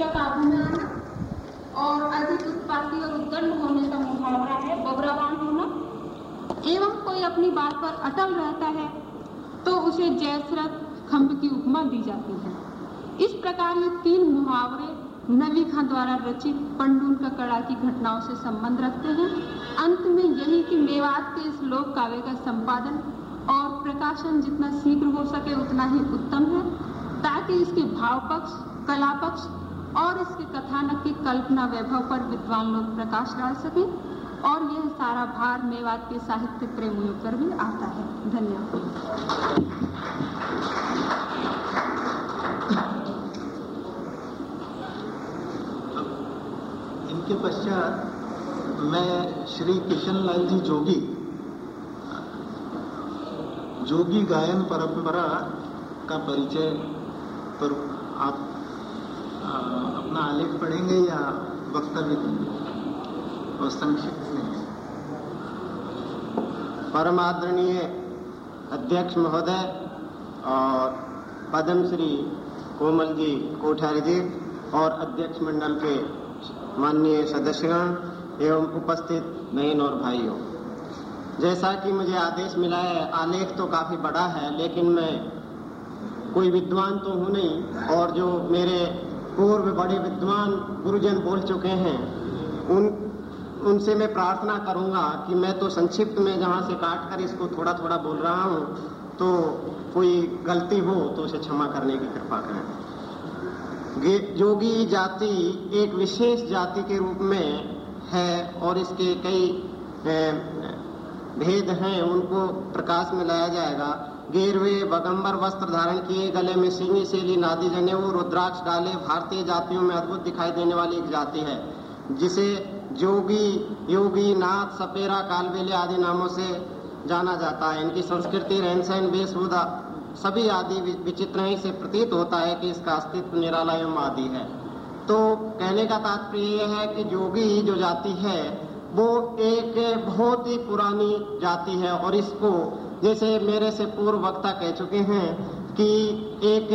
उच्च काबू में आना और अधिक उत्पाती और उद्दंड होने का मुहावरा है, बबरावान होना। एवं कोई अपनी बात पर अटल रहता है तो उसे जयसरथ खम्भ की उपमा दी जाती है। इस प्रकार ये तीन मुहावरे नवी खां द्वारा रचित पंडूल का कड़ा की घटनाओं से संबंध रखते हैं। अंत में यही कि मेवात के इस लोक काव्य का संपादन और प्रकाशन जितना शीघ्र हो सके उतना ही उत्तम है, ताकि इसके भाव पक्ष कला पक्ष और इसके कथानक की कल्पना वैभव पर विद्वान लोग प्रकाश डाल सकें और यह सारा भार मेवात के साहित्य प्रेमियों पर भी आता है। धन्यवाद। इनके पश्चात मैं श्री किशनलाल जी जोगी जोगी गायन परंपरा का परिचय पर आप अपना आलेख पढ़ेंगे या वक्तव्य देंगे? और संक्षिप्त में। परमादरणीय अध्यक्ष महोदय और पद्म श्री कोमल जी कोठारी जी और अध्यक्ष मंडल के माननीय सदस्यगण एवं उपस्थित बहन और भाइयों, जैसा कि मुझे आदेश मिला है, आलेख तो काफ़ी बड़ा है, लेकिन मैं कोई विद्वान तो हूँ नहीं, और जो मेरे पूर्व बड़े विद्वान गुरुजन बोल चुके हैं। उन, उनसे मैं प्रार्थना करूँगा कि मैं तो संक्षिप्त में जहाँ से काट कर इसको थोड़ा थोड़ा बोल रहा हूँ तो कोई गलती हो तो उसे क्षमा करने की कृपा करें। जोगी जाति एक विशेष जाति के रूप में है और इसके कई भेद हैं, उनको प्रकाश में लाया जाएगा। गेरवे बगंबर वस्त्र धारण किए, गले में सिंगी सेली, नादी जनेऊ, रुद्राक्ष डाले, भारतीय जातियों में अद्भुत दिखाई देने वाली एक जाति है, जिसे जोगी, योगी, नाथ, सपेरा, कालबेले आदि नामों से जाना जाता है। इनकी संस्कृति रहन सहन वेशभूषा, सभी आदि विचित्र से प्रतीत होता है कि इसका अस्तित्व निराला एवं आदि है। तो कहने का तात्पर्य यह है कि जोगी जो जाति है, वो एक बहुत ही पुरानी जाति है और इसको जैसे मेरे से पूर्व वक्ता कह चुके हैं कि एक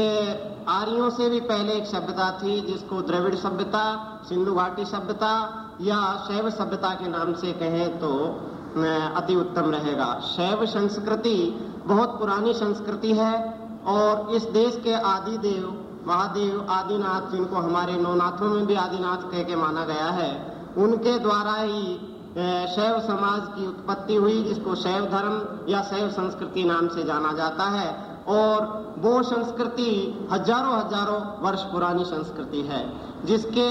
आर्यों से भी पहले एक सभ्यता थी, जिसको द्रविड़ सभ्यता, सिंधु घाटी सभ्यता या शैव सभ्यता के नाम से कहें तो अति उत्तम रहेगा। शैव संस्कृति बहुत पुरानी संस्कृति है और इस देश के आदि देव महादेव, आदिनाथ, जिनको हमारे नौनाथों में भी आदिनाथ कह के माना गया है, उनके द्वारा ही शैव समाज की उत्पत्ति हुई, जिसको शैव धर्म या शैव संस्कृति नाम से जाना जाता है। और वो संस्कृति हज़ारों हज़ारों वर्ष पुरानी संस्कृति है, जिसके,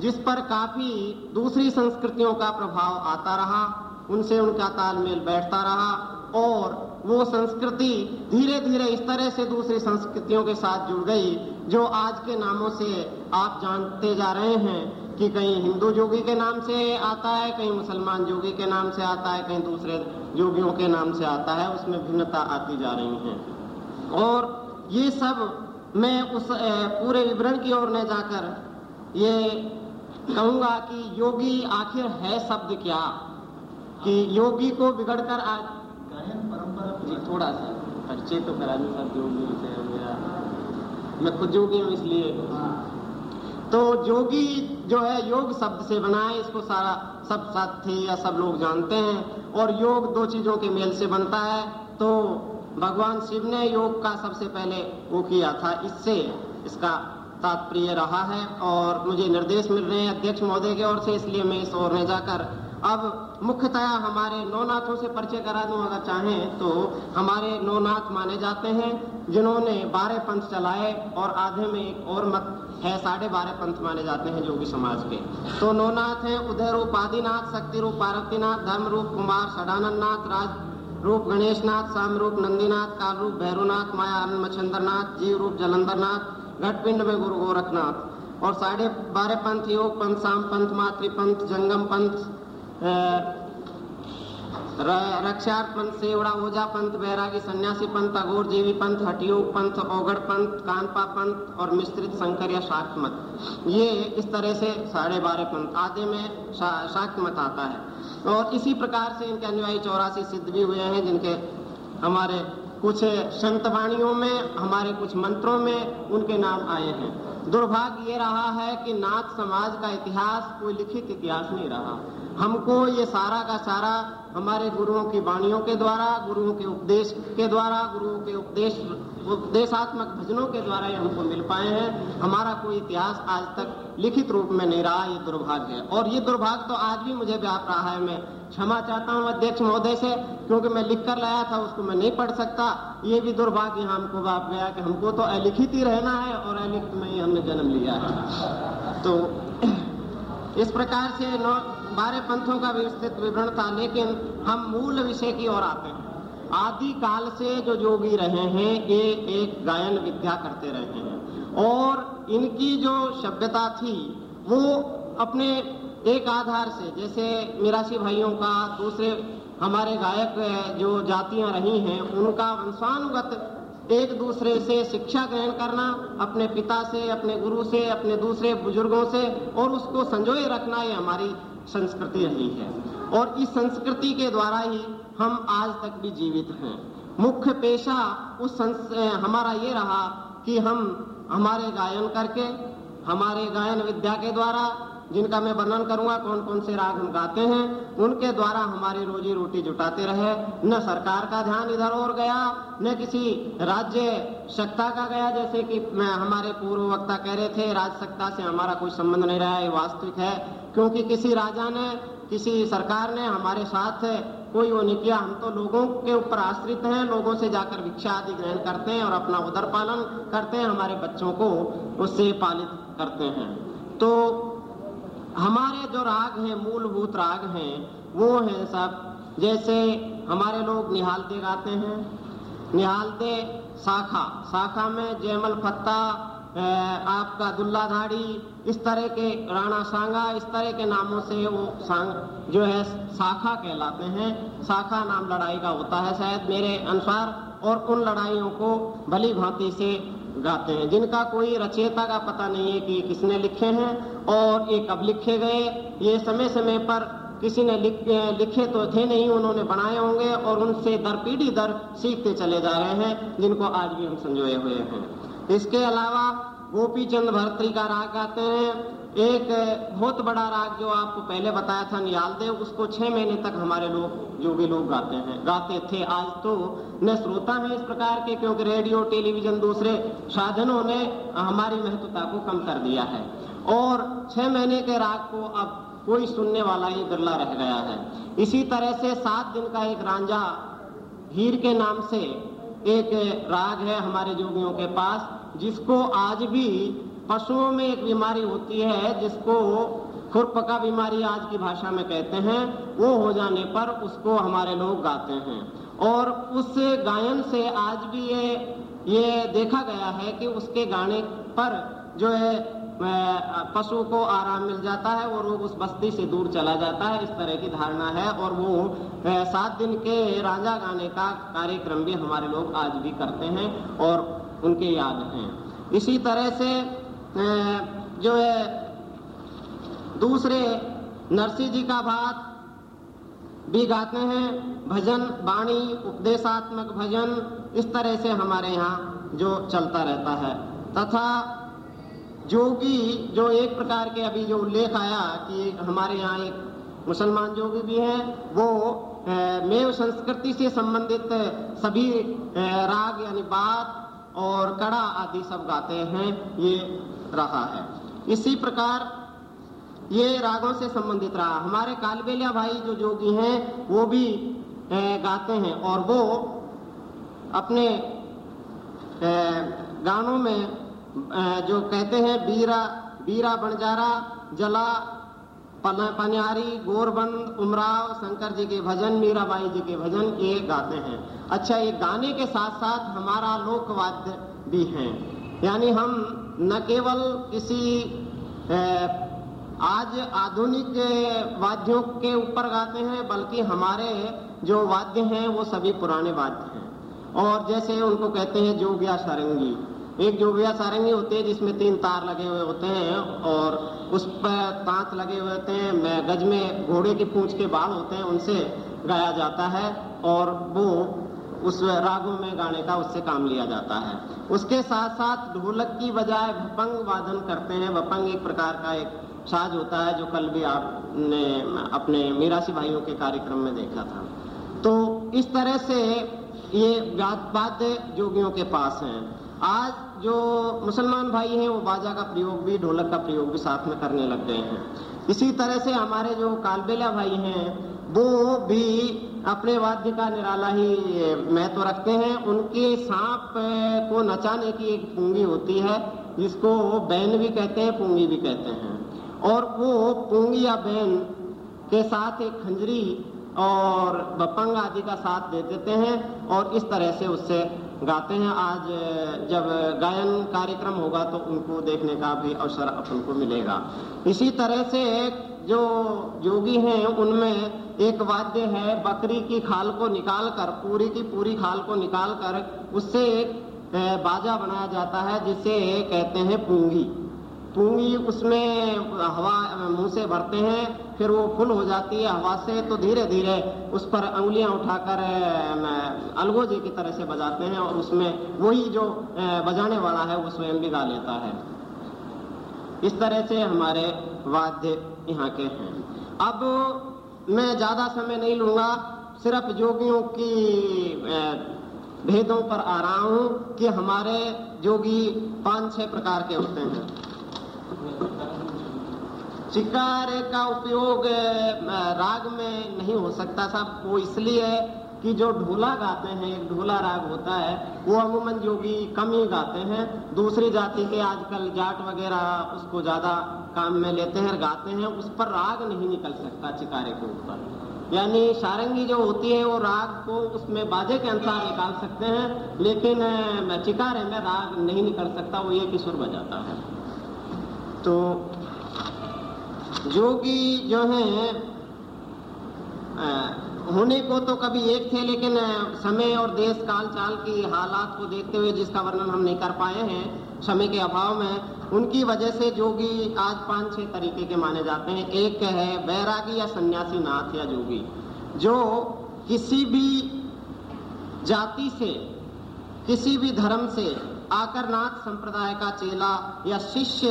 जिस पर काफ़ी दूसरी संस्कृतियों का प्रभाव आता रहा, उनसे उनका तालमेल बैठता रहा, और वो संस्कृति धीरे धीरे इस तरह से दूसरी संस्कृतियों के साथ जुड़ गई, जो आज के नामों से आप जानते जा रहे हैं कि कहीं हिंदू जोगी के नाम से आता है, कहीं मुसलमान जोगी के नाम से आता है, कहीं दूसरे जोगियों के नाम से आता है, उसमें भिन्नता आती जा रही है। और ये सब मैं उस पूरे विवरण की ओर न जाकर ये कहूँगा कि योगी आखिर है शब्द क्या? कि योगी को बिगड़कर जी थोड़ा सा परिचय तो करा नहीं साहब योगी से मेरा मैं खुद जोगी हूँ इसलिए। तो जोगी जो है योग शब्द से बना है इसको सारा सब साथी या सब लोग जानते हैं। और योग दो चीज़ों के मेल से बनता है। तो भगवान शिव ने योग का सबसे पहले वो किया था इससे इसका तात्पर्य रहा है। और मुझे निर्देश मिल रहे हैं अध्यक्ष महोदय की ओर से इसलिए मैं इस ओर में जाकर अब मुख्यतया हमारे नौनाथों से परिचय करा दूँ, अगर चाहें तो। हमारे नौनाथ माने जाते हैं, जिन्होंने बारह पंथ चलाए और आधे में एक और मत है, साढ़े बारह पंथ माने जाते हैं जोगी समाज के। तो नौनाथ हैं उदय रूप आदिनाथ शक्ति रूप पार्वतीनाथ धर्म रूप कुमार सदानंद नाथ राज रूप गणेश नाथ शाम रूप नंदीनाथ काल रूप भैरवनाथ माया आनंद मच्छंद्रनाथ जीव रूप जलंधरनाथ, घटपिंड में गुरु गोरखनाथ। और साढ़े बारह पंथ, योग पंथ शाम पंथ, मातृ पंथ, जंगम पंथ रक्षार्थ पंथ सेवड़ा ओझा पंथ बैरागी सन्यासी पंथ अघोर जीवी पंथ हटियोग पंथ ओगड़ पंथ कानपा पंथ और मिश्रित शंकर या शाक्त मत ये इस तरह से साढ़े बारह पंथ आधे में शा, शाक्त मत आता है। और इसी प्रकार से इनके अनुयायी चौरासी सिद्ध भी हुए हैं जिनके हमारे कुछ संत वाणियों में, हमारे कुछ मंत्रों में उनके नाम आए हैं। दुर्भाग्य ये रहा है कि नाथ समाज का इतिहास कोई लिखित इतिहास नहीं रहा। हमको ये सारा का सारा हमारे गुरुओं की वाणियों के द्वारा, गुरुओं के उपदेश के द्वारा, गुरुओं के उपदेश उपदेशात्मक भजनों के द्वारा ये हमको मिल पाए हैं। हमारा कोई इतिहास आज तक लिखित रूप में नहीं रहा, ये दुर्भाग्य है। और ये दुर्भाग्य तो आज भी मुझे व्याप रहा है। मैं क्षमा चाहता हूँ अध्यक्ष महोदय से, क्योंकि मैं लिख कर लाया था, उसको मैं नहीं पढ़ सकता। ये भी दुर्भाग्य हमको बाप गया कि हमको तो अलिखित ही रहना है और अलिखित में ही हमने जन्म लिया है। तो इस प्रकार से नौ बारह पंथों का विस्तृत विवरण था, लेकिन हम मूल विषय की ओर आते हैं। आदि काल से जो योगी रहे हैं, ये एक गायन विद्या करते रहे हैं। और इनकी जो सभ्यता थी, वो अपने एक आधार से, जैसे मिरासी भाइयों का दूसरे हमारे गायक जो जातियाँ रही हैं, उनका वंशानुगत एक दूसरे से शिक्षा ग्रहण करना, अपने पिता से, अपने गुरु से, अपने दूसरे बुज़ुर्गों से, और उसको संजोए रखना, ये हमारी संस्कृति रही है। और इस संस्कृति के द्वारा ही हम आज तक भी जीवित हैं। मुख्य पेशा उस हमारा ये रहा कि हम हमारे गायन करके, हमारे गायन विद्या के द्वारा, जिनका मैं वर्णन करूँगा कौन कौन से राग हम गाते हैं, उनके द्वारा हमारी रोजी रोटी जुटाते रहे। न सरकार का ध्यान इधर और गया, न किसी राज्य सत्ता का गया, जैसे कि मैं, हमारे पूर्व वक्ता कह रहे थे, राज सत्ता से हमारा कोई संबंध नहीं रहा, ये वास्तविक है। क्योंकि किसी राजा ने, किसी सरकार ने हमारे साथ कोई वो नहीं किया। हम तो लोगों के ऊपर आश्रित हैं, लोगों से जाकर भिक्षा आदि ग्रहण करते हैं और अपना उदर पालन करते हैं, हमारे बच्चों को उससे पालित करते हैं। तो हमारे जो राग हैं, मूलभूत राग हैं, वो हैं सब। जैसे हमारे लोग निहालते गाते हैं, निहालते शाखा। शाखा में जयमल फत्ता आपका दुल्ला धाड़ी इस तरह के राणा सांगा इस तरह के नामों से वो सांग जो है शाखा कहलाते हैं। शाखा नाम लड़ाई का होता है शायद मेरे अनुसार और उन लड़ाइयों को भली भांति से गाते हैं। जिनका कोई रचयिता का पता नहीं है कि किसने लिखे हैं और ये कब लिखे गए ये समय समय पर किसी ने लिख, लिखे तो थे नहीं उन्होंने बनाए होंगे और उनसे दर पीढ़ी दर सीखते चले जा रहे हैं जिनको आज भी हम संजोए हुए हैं। इसके अलावा गोपी चंद भरतरी का राग गाते हैं। एक बहुत बड़ा राग जो आपको पहले बताया था नियाल देव उसको छह महीने तक हमारे लोग भी लोग गाते हैं, गाते थे। आज तो न श्रोता है इस प्रकार के, क्योंकि रेडियो, टेलीविज़न, दूसरे साधनों ने हमारी महत्वता को कम कर दिया है। और छह महीने के राग को अब कोई सुनने वाला ही बिरला रह गया है। इसी तरह से सात दिन का एक रांझा हीर के नाम से एक राग है हमारे जोगियों के पास, जिसको आज भी पशुओं में एक बीमारी होती है, जिसको खुरपका बीमारी आज की भाषा में कहते हैं, वो हो जाने पर उसको हमारे लोग गाते हैं। और उस गायन से आज भी ये ये देखा गया है कि उसके गाने पर जो है पशु को आराम मिल जाता है और वो उस बस्ती से दूर चला जाता है। इस तरह की धारणा है और वो सात दिन के राजा गाने का कार्यक्रम भी हमारे लोग आज भी करते हैं और उनके याद हैं। इसी तरह से जो है, दूसरे नरसिंह जी का बात भी गाते हैं। भजन, वाणी, उपदेशात्मक भजन, इस तरह से हमारे यहाँ जो चलता रहता है। तथा जोगी जो एक प्रकार के अभी जो उल्लेख आया कि हमारे यहाँ एक मुसलमान जोगी भी हैं, वो मेव संस्कृति से संबंधित सभी राग यानी बात और कड़ा आदि सब गाते हैं, ये रहा है। इसी प्रकार ये रागों से संबंधित रहा। हमारे कालबेलिया भाई जो जोगी हैं, वो भी गाते हैं और वो अपने गानों में जो कहते हैं, बीरा बीरा बंजारा, जला पनियारी गोरबंद, उमराव, शंकर जी के भजन मीराबाई जी के भजन, ये गाते हैं। अच्छा ये गाने के साथ साथ हमारा लोकवाद्य भी है। यानी हम न केवल किसी आज आधुनिक वाद्यों के ऊपर गाते हैं, बल्कि हमारे जो वाद्य हैं, वो सभी पुराने वाद्य हैं। और जैसे उनको कहते हैं, जोगिया सारंगी एक जोगिया सारंगी होती है जिसमें तीन तार लगे हुए होते हैं और उस पर तांत लगे हुए होते हैं। गज में घोड़े की पूंछ के बाल होते हैं, उनसे गाया जाता है और वो उस रागों में गाने का उससे काम लिया जाता है। उसके साथ साथ ढोलक की बजाय भपंग वादन करते हैं। भपंग एक प्रकार का एक साज होता है जो कल भी आपने, अपने मीरासी भाइयों के कार्यक्रम में देखा था। तो इस तरह से ये वाद्य जोगियों के पास हैं। आज जो मुसलमान भाई हैं, वो बाजा का प्रयोग भी, ढोलक का प्रयोग भी साथ में करने लग गए हैं। इसी तरह से हमारे जो कालबेला भाई हैं, वो भी अपने वाद्य का निराला ही महत्व रखते हैं। उनके सांप को नचाने की एक पूँगी होती है, जिसको बैन भी कहते हैं, पूँगी भी कहते हैं। और वो पूँगी या बैन के साथ एक खंजरी और बपंग आदि का साथ दे देते हैं और इस तरह से उससे गाते हैं आज, जब गायन कार्यक्रम होगा तो उनको देखने का भी अवसर अपन को मिलेगा। इसी तरह से जो योगी हैं, उनमें एक वाद्य है, बकरी की खाल को निकाल कर पूरी की पूरी खाल को निकाल कर उससे एक बाजा बनाया जाता है, जिसे कहते हैं पूँगी। पूँगी उसमें हवा, मुँह से भरते हैं, फिर वो फुल हो जाती है हवा से तो धीरे धीरे उस पर उंगलियाँ उठाकर अलगोजे की तरह से बजाते हैं और उसमें वही जो बजाने वाला है, वो स्वयं भी गा लेता है। इस तरह से हमारे वाद्य यहाँ के हैं। अब मैं ज़्यादा समय नहीं लूँगा, सिर्फ़ जोगियों की भेदों पर आ रहा हूँ कि हमारे जोगी पाँच छह प्रकार के होते हैं। चिकार का उपयोग राग में नहीं हो सकता साहब। वो इसलिए कि जो ढोला गाते हैं, एक ढोला राग होता है, वो अमूमन जोगी कम ही गाते हैं। दूसरी जाति के आजकल जाट वगैरह उसको ज़्यादा काम में लेते हैं गाते हैं, उस पर राग नहीं निकल सकता चिकारे के ऊपर। यानी सारंगी जो होती है, वो राग को उसमें बाजे के अनुसार निकाल सकते हैं, लेकिन चिकारे में राग नहीं निकल सकता, वो ही सुर बजाता है। तो जोगी जो हैं होने को तो कभी एक थे, लेकिन समय और देश काल चाल की हालात को देखते हुए जिसका वर्णन हम नहीं कर पाए हैं, समय के अभाव में, उनकी वजह से जोगी आज पाँच छह तरीके के माने जाते हैं। एक है बैरागी या सन्यासी नाथ या जोगी, जो किसी भी जाति से, किसी भी धर्म से आकर नाथ संप्रदाय का चेला या शिष्य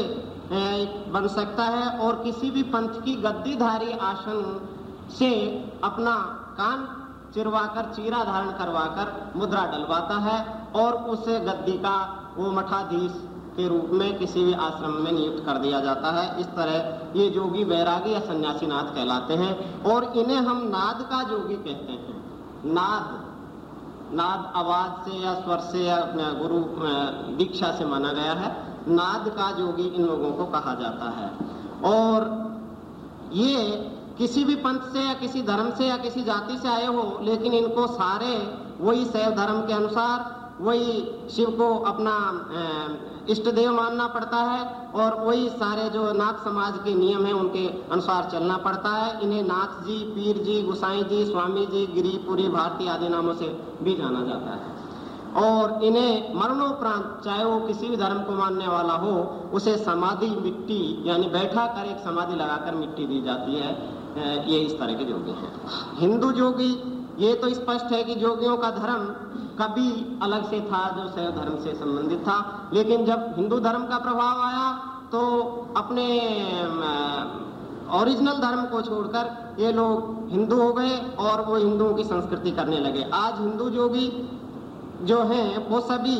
बन सकता है और किसी भी पंथ की गद्दीधारी आसन से अपना कान चिरवाकर, चीरा धारण करवाकर मुद्रा डलवाता है और उसे गद्दी का वो मठाधीश के रूप में किसी भी आश्रम में नियुक्त कर दिया जाता है। इस तरह ये जोगी वैरागी या सन्यासी नाथ कहलाते हैं और इन्हें हम नाद का जोगी कहते हैं। नाद नाद आवाज़ से या स्वर से या गुरु दीक्षा से माना गया है। नाद का जोगी इन लोगों को कहा जाता है। और ये किसी भी पंथ से या किसी धर्म से या किसी जाति से आए हो, लेकिन इनको सारे वही शैव धर्म के अनुसार, वही शिव को अपना इष्ट देव मानना पड़ता है, और वही सारे जो नाथ समाज के नियम है, उनके अनुसार चलना पड़ता है। इन्हें नाथ जी, पीर जी, गुसाई जी, स्वामी जी गिरीपुरी भारती आदि नामों से भी जाना जाता है। और इन्हें मरणोपरांत, चाहे वो किसी भी धर्म को मानने वाला हो, उसे समाधि मिट्टी, यानी बैठा कर एक समाधि लगाकर मिट्टी दी जाती है। ये इस तरह के जोगी हैं। हिंदू जोगी, ये तो स्पष्ट है कि जोगियों का धर्म कभी अलग से था, जो शैव धर्म से संबंधित था। लेकिन जब हिंदू धर्म का प्रभाव आया तो अपने ओरिजिनल धर्म को छोड़कर ये लोग हिंदू हो गए और वो हिंदुओं की संस्कृति करने लगे। आज हिंदू जोगी जो हैं, वो सभी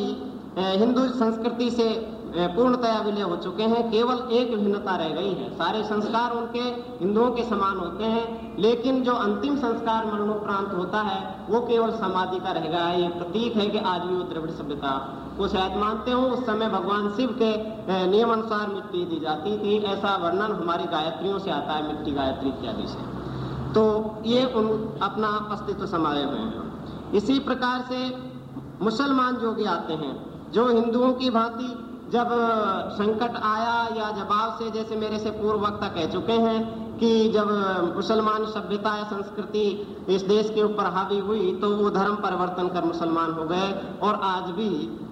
हिंदू संस्कृति से पूर्णतया विलय हो चुके हैं। केवल एक भिन्नता रह गई है। सारे संस्कार उनके हिंदुओं के समान होते हैं, लेकिन जो अंतिम संस्कार मरणोपरांत होता है, वो केवल समाधि का रह गया है। ये प्रतीक है कि आज भी वो द्रविड़ सभ्यता। को शायद मानते हो, उस समय भगवान शिव के नियम अनुसार मिट्टी दी जाती थी। ऐसा वर्णन हमारी गायत्रियों से आता है, मिट्टी गायत्री इत्यादि से। तो ये उन अपना अस्तित्व समाये हुए हैं। इसी प्रकार से मुसलमान जो भी आते हैं, जो हिंदुओं की भांति जब संकट आया या जवाब से जैसे मेरे से पूर्व वक्ता कह चुके हैं कि जब मुसलमान सभ्यता या संस्कृति इस देश के ऊपर हावी हुई तो वो धर्म परिवर्तन कर मुसलमान हो गए और आज भी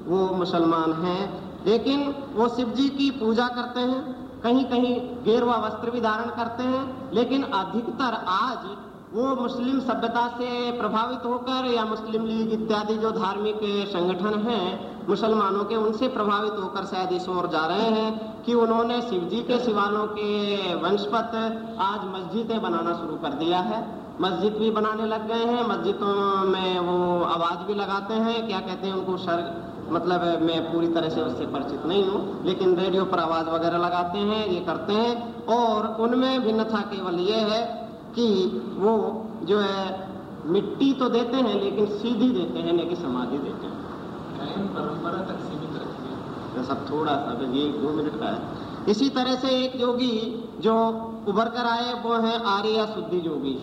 वो मुसलमान हैं। लेकिन वो शिव जी की पूजा करते हैं कहीं कहीं गेरुआ वस्त्र भी धारण करते हैं, लेकिन अधिकतर आज वो मुस्लिम सभ्यता से प्रभावित होकर या मुस्लिम लीग इत्यादि जो धार्मिक संगठन हैं, मुसलमानों के उनसे प्रभावित होकर शायद इस ओर जा रहे हैं कि उन्होंने शिव जी के शिवालों के वंशपत आज मस्जिदें बनाना शुरू कर दिया है। मस्जिद भी बनाने लग गए हैं, मस्जिदों में वो आवाज़ भी लगाते हैं, क्या कहते हैं उनको सर मतलब मैं पूरी तरह से उससे परिचित नहीं हूँ, लेकिन रेडियो पर आवाज़ वगैरह लगाते हैं, ये करते हैं, और उनमें भिन्नता केवल ये है कि वो जो है मिट्टी तो देते हैं लेकिन सीधी देते हैं नहीं कि समाधि देते हैं। परंपरा तक सीमित रखिए सब थोड़ा सा अभी ये दो मिनट का है। इसी तरह से एक जोगी जो उभर कर आए वो है आर्य या शुद्धि जोगी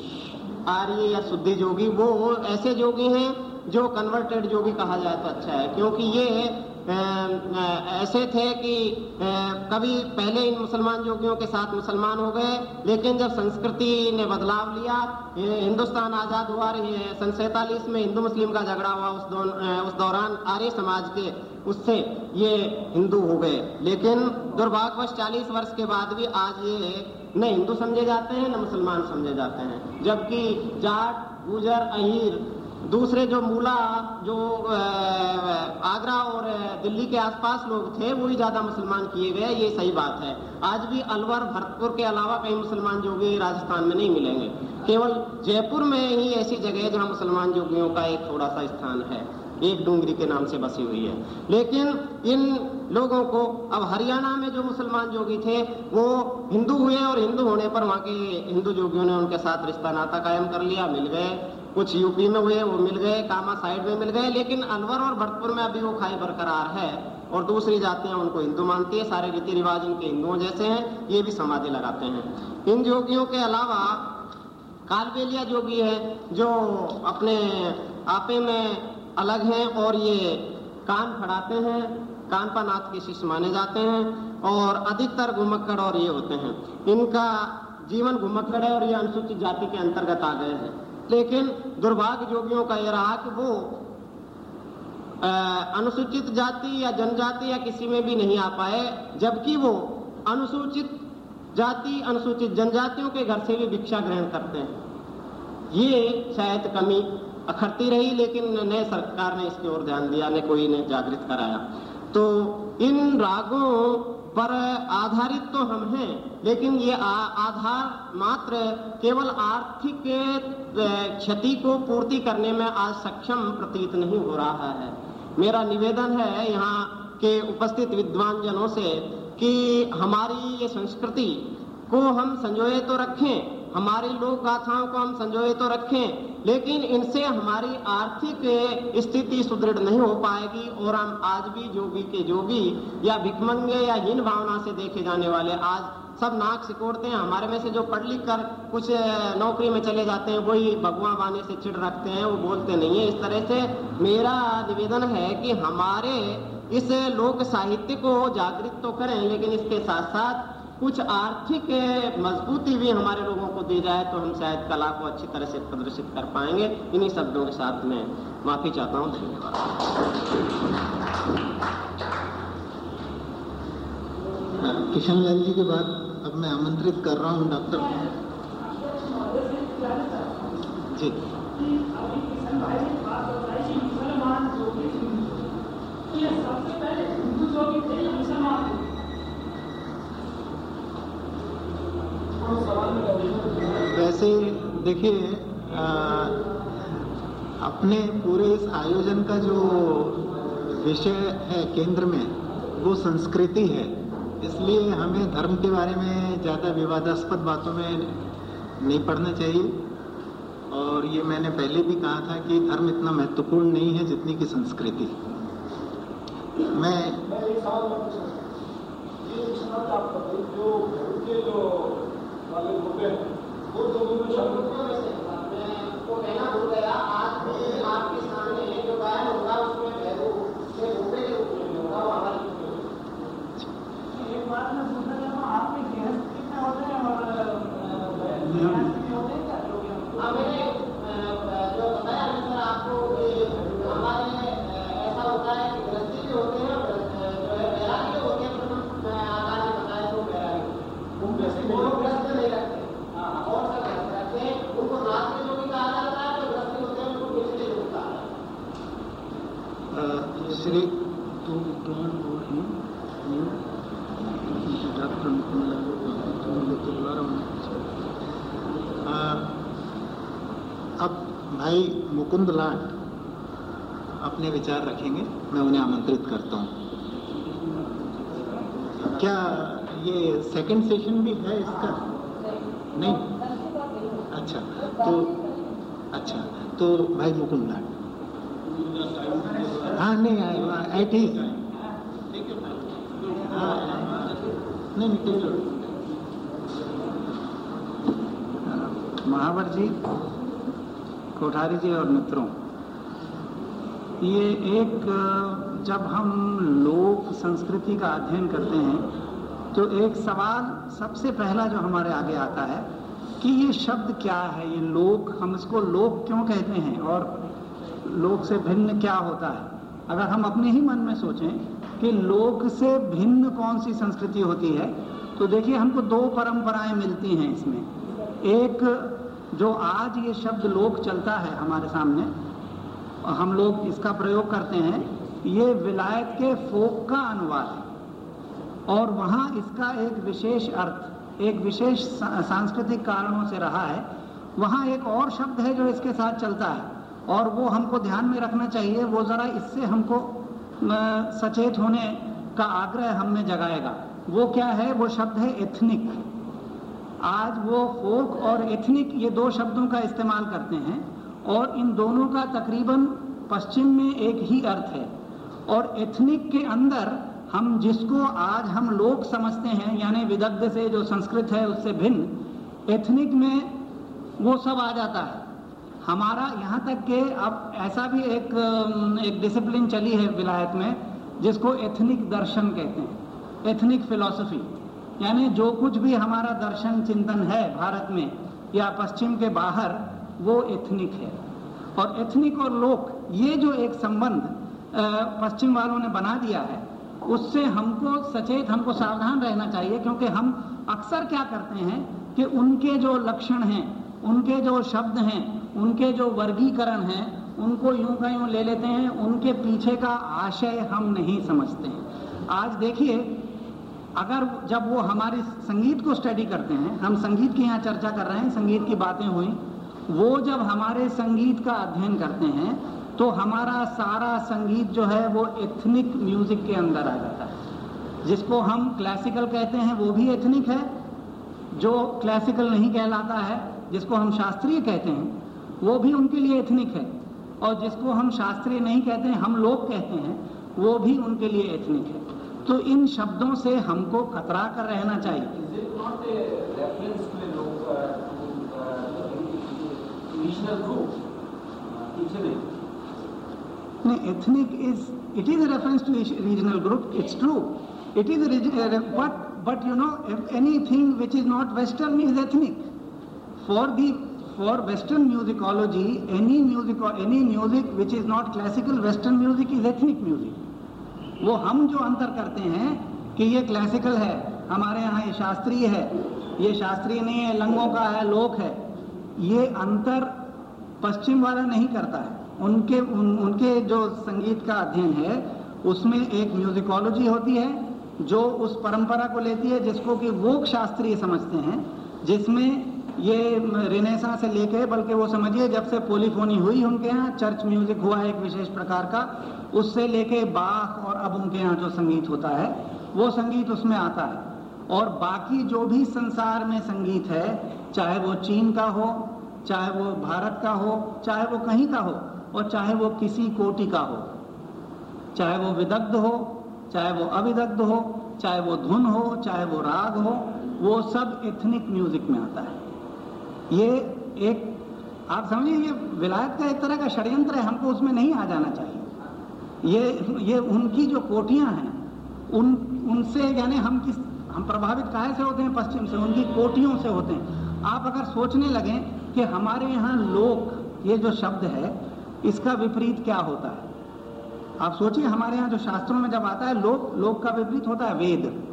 आर्य या शुद्धि जोगी वो ऐसे जोगी हैं जो कन्वर्टेड जोगी कहा जाए तो अच्छा है क्योंकि ये ऐसे थे कि कभी पहले इन मुसलमान जोगियों के साथ मुसलमान हो गए लेकिन जब संस्कृति ने बदलाव लिया हिंदुस्तान आज़ाद हुआ ये सन सैतालीस में हिंदू मुस्लिम का झगड़ा हुआ उस, दौन, उस दौरान आर्य समाज के उससे ये हिंदू हो गए। लेकिन दुर्भाग्यवश चालीस वर्ष के बाद भी आज ये न हिंदू समझे जाते हैं न मुसलमान समझे जाते हैं। जबकि जाट गुजर अहीर दूसरे जो मूला, जो आगरा और दिल्ली के आसपास लोग थे, वो ही ज़्यादा मुसलमान किए गए, ये सही बात है। आज भी अलवर, भरतपुर के अलावा कहीं मुसलमान जोगी राजस्थान में नहीं मिलेंगे। केवल जयपुर में ही ऐसी जगह है जहाँ मुसलमान जोगियों का एक थोड़ा सा स्थान है। एक डूंगरी के नाम से बसी हुई है। लेकिन इन लोगों को, अब हरियाणा में जो मुसलमान जोगी थे, वो हिंदू हुए और हिंदू होने पर वहाँ के हिंदू जोगियों ने उनके साथ रिश्ता नाता कायम कर लिया, मिल गए। कुछ यूपी में हुए, वो मिल गए, कामा साइड में मिल गए, लेकिन अलवर और भरतपुर में अभी वो खाई बरकरार है और दूसरी जातियाँ उनको हिंदू मानती है, सारे रीति रिवाज इनके हिंदुओं जैसे हैं, ये भी समाधि लगाते हैं। इन जोगियों के अलावा कालबेलिया जोगी है, जो अपने आपे में अलग हैं और ये कान फड़ाते हैं कानपानाथ के शिष्य माने जाते हैं और अधिकतर घुमक्कड़ और ये होते हैं। इनका जीवन घुमक्कड़ है और ये अनुसूचित जाति के अंतर्गत आ गए हैं। लेकिन दुर्भाग्य जोगियों का यह रहा कि वो अनुसूचित जाति या जनजाति या किसी में भी नहीं आ पाए, जबकि वो अनुसूचित जाति, अनुसूचित जनजातियों के घर से भी भिक्षा ग्रहण करते हैं। ये शायद कमी अखरती रही, लेकिन न सरकार ने इसकी ओर ध्यान दिया, न कोई ने जागृत कराया। तो इन रागों पर आधारित तो हम हैं लेकिन ये आ, आधार मात्र केवल आर्थिक क्षति को पूर्ति करने में आज सक्षम प्रतीत नहीं हो रहा है। मेरा निवेदन है यहाँ के उपस्थित विद्वान जनों से कि हमारी ये संस्कृति को हम संजोए तो रखें हमारी लोक गाथाओं को हम संजोए तो रखें, लेकिन इनसे हमारी आर्थिक स्थिति सुदृढ़ नहीं हो पाएगी और हम आज भी जोगी के जोगी या भिकमंगे या हीन भावना से देखे जाने वाले आज सब नाक सिकोड़ते हैं। हमारे में से जो पढ़ लिख कर कुछ नौकरी में चले जाते हैं, वही भगवान बाने से चिढ़ रखते हैं, वो बोलते नहीं है। इस तरह से मेरा निवेदन है कि हमारे इस लोक साहित्य को जागृत तो करें, लेकिन इसके साथ साथ कुछ आर्थिक मजबूती भी हमारे लोगों को दी जाए तो हम शायद कला को अच्छी तरह से प्रदर्शित कर पाएँगे। इन्हीं शब्दों के साथ मैं माफ़ी चाहता हूँ। धन्यवाद। किशन जी के बाद अब मैं आमंत्रित कर रहा हूँ डॉक्टर। जी। वैसे देखिए अपने पूरे इस आयोजन का जो विषय है केंद्र में, वो संस्कृति है। इसलिए हमें धर्म के बारे में ज़्यादा विवादास्पद बातों में नहीं पढ़ना चाहिए। और ये मैंने पहले भी कहा था कि धर्म इतना महत्वपूर्ण नहीं है जितनी कि संस्कृति। मैं को कहना भूल गया। आज भी आपके सामने जो गायन होगा उसमें भैरू से भूखे के रूप में होगा वो हमारी एक बात मैं पूछना चाहता हूँ आपके गृहस्थ कितने होते हैं और सन्यासी भी होते हैं क्या जो कि हम- हाँ मैंने अ, जो बताया ना सर आपको कि हमारे अ, ऐसा होता है कि गृहस्थी भी होते हैं और अ, जो है बैरागी भी होते हैं प्रथम अ, आकार में बताया तो बैरागी वो गृहस्थ नहीं रखते और सब गृहस्थ रखते हैं उनको रात में जो श्री तो ज्ञान और ही डॉक्टर बुला रहा हूँ आ, अब भाई मुकुंद अपने विचार रखेंगे, मैं उन्हें आमंत्रित करता हूँ। क्या ये सेकंड सेशन भी है इसका? नहीं? अच्छा तो अच्छा तो भाई मुकुंद लाट हाँ नहीं एट ही हाँ नहीं नहीं महावर जी कोठारी जी और मित्रों, ये एक, जब हम लोक संस्कृति का अध्ययन करते हैं तो एक सवाल सबसे पहला जो हमारे आगे आता है कि ये शब्द क्या है? ये लोक, हम इसको लोक क्यों कहते हैं? और लोक से भिन्न क्या होता है? अगर हम अपने ही मन में सोचें कि लोक से भिन्न कौन सी संस्कृति होती है तो देखिए हमको दो परंपराएँ मिलती हैं इसमें। एक जो आज ये शब्द लोक चलता है हमारे सामने, हम लोग इसका प्रयोग करते हैं, ये विलायत के फोक का अनुवाद है। और वहाँ इसका एक विशेष अर्थ, एक विशेष सांस्कृतिक कारणों से रहा है। वहाँ एक और शब्द है जो इसके साथ चलता है, और वो हमको ध्यान में रखना चाहिए, वो ज़रा इससे हमको सचेत होने का आग्रह हम जगाएगा। वो क्या है? वो शब्द है एथनिक। आज वो फोक और एथनिक ये दो शब्दों का इस्तेमाल करते हैं और इन दोनों का तकरीबन पश्चिम में एक ही अर्थ है। और एथनिक के अंदर हम जिसको आज हम लोग समझते हैं, यानी विदग्ध से जो संस्कृत है उससे भिन्न, एथनिक में वो सब आ जाता है। हमारा यहाँ तक कि अब ऐसा भी एक एक डिसिप्लिन चली है विलायत में, जिसको एथनिक दर्शन कहते हैं एथनिक फिलॉसफी यानी जो कुछ भी हमारा दर्शन चिंतन है भारत में या पश्चिम के बाहर, वो एथनिक है। और एथनिक और लोक, ये जो एक संबंध पश्चिम वालों ने बना दिया है, उससे हमको सचेत, हमको सावधान रहना चाहिए, क्योंकि हम अक्सर क्या करते हैं कि उनके जो लक्षण हैं, उनके जो शब्द हैं, उनके जो वर्गीकरण हैं, उनको यूँ का यूँ ले लेते हैं, उनके पीछे का आशय हम नहीं समझते हैं। आज देखिए अगर जब वो हमारे संगीत को स्टडी करते हैं, हम संगीत की यहाँ चर्चा कर रहे हैं, संगीत की बातें हुई, वो जब हमारे संगीत का अध्ययन करते हैं तो हमारा सारा संगीत जो है वो एथनिक म्यूज़िक के अंदर आ जाता है। जिसको हम क्लासिकल कहते हैं, वो भी एथनिक है। जो क्लासिकल नहीं कहलाता है, जिसको हम शास्त्रीय कहते हैं, वो भी उनके लिए एथनिक है। और जिसको हम शास्त्रीय नहीं कहते हैं, हम लोग कहते हैं, वो भी उनके लिए एथनिक है। तो इन शब्दों से हमको कतरा कर रहना चाहिए। Ethnic is it is reference to regional group it's true it is but but you know anything which is not western is ethnic for the for western musicology any music any music which is not classical western music is ethnic music वो हम जो अंतर करते हैं कि ये classical है हमारे यहाँ ये शास्त्रीय है ये शास्त्रीय नहीं है लंगों का है लोक है ये अंतर पश्चिम वाला नहीं करता है। उनके उन, उनके जो संगीत का अध्ययन है उसमें एक म्यूजिकोलॉजी होती है जो उस परंपरा को लेती है जिसको कि वो शास्त्रीय समझते हैं जिसमें ये रिनेसा से लेके, बल्कि वो समझिए जब से पोलीफोनी हुई उनके यहाँ, चर्च म्यूज़िक हुआ एक विशेष प्रकार का, उससे लेके बाख और अब उनके यहाँ जो संगीत होता है, वो संगीत उसमें आता है। और बाकी जो भी संसार में संगीत है, चाहे वो चीन का हो, चाहे वो भारत का हो, चाहे वो कहीं का हो, और चाहे वो किसी कोटि का हो, चाहे वो विदग्ध हो, चाहे वो अविदग्ध हो, चाहे वो धुन हो, चाहे वो राग हो, वो सब एथनिक म्यूज़िक में आता है। ये एक, आप समझिए, ये विलायत का एक तरह का षड्यंत्र है, हमको उसमें नहीं आ जाना चाहिए। ये ये उनकी जो कोटियाँ हैं, उन, उनसे यानी हम किस, हम प्रभावित काहे से होते हैं? पश्चिम से, उनकी कोटियों से होते हैं। आप अगर सोचने लगें कि हमारे यहाँ लोक, ये जो शब्द है, इसका विपरीत क्या होता है? आप सोचिए, हमारे यहाँ जो शास्त्रों में जब आता है, लोक लोक का विपरीत होता है, वेद।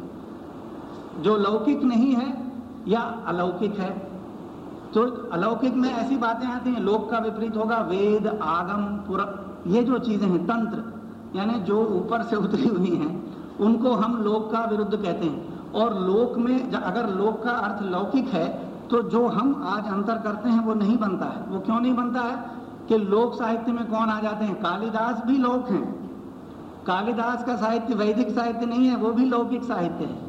जो लौकिक नहीं है या अलौकिक है तो अलौकिक में ऐसी बातें आती हैं, लोक का विपरीत होगा, वेद, आगम पुर ये जो चीज़ें हैं, तंत्र, यानी जो ऊपर से उतरी हुई हैं, उनको हम लोक का विरुद्ध कहते हैं। और लोक में अगर लोक का अर्थ लौकिक है तो जो हम आज अंतर करते हैं, वो नहीं बनता है। वो क्यों नहीं बनता है? कि लोक साहित्य में कौन आ जाते हैं? कालिदास भी लोक हैं। कालिदास का साहित्य वैदिक साहित्य नहीं है, वो भी लौकिक साहित्य है।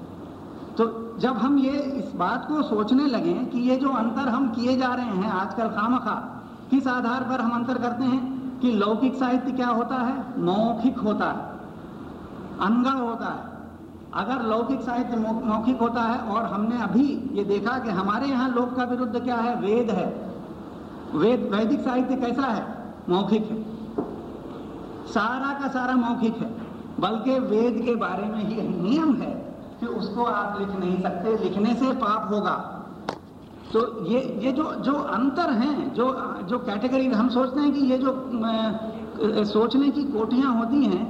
तो जब हम ये इस बात को सोचने लगे कि ये जो अंतर हम किए जा रहे हैं आजकल खामखा, किस आधार पर हम अंतर करते हैं कि लौकिक साहित्य क्या होता है? मौखिक होता है। अनगढ़ होता है। अगर लौकिक साहित्य मौखिक होता है और हमने अभी ये देखा कि हमारे यहाँ लोक का विरुद्ध क्या है? वेद है। वेद, वैदिक साहित्य कैसा है? मौखिक है। सारा का सारा मौखिक है। बल्कि वेद के बारे में ही नियम है। कि उसको आप लिख नहीं सकते, लिखने से पाप होगा। तो ये ये जो जो अंतर हैं, जो जो कैटेगरी हम सोचते हैं कि ये जो सोचने की कोटियाँ होती हैं,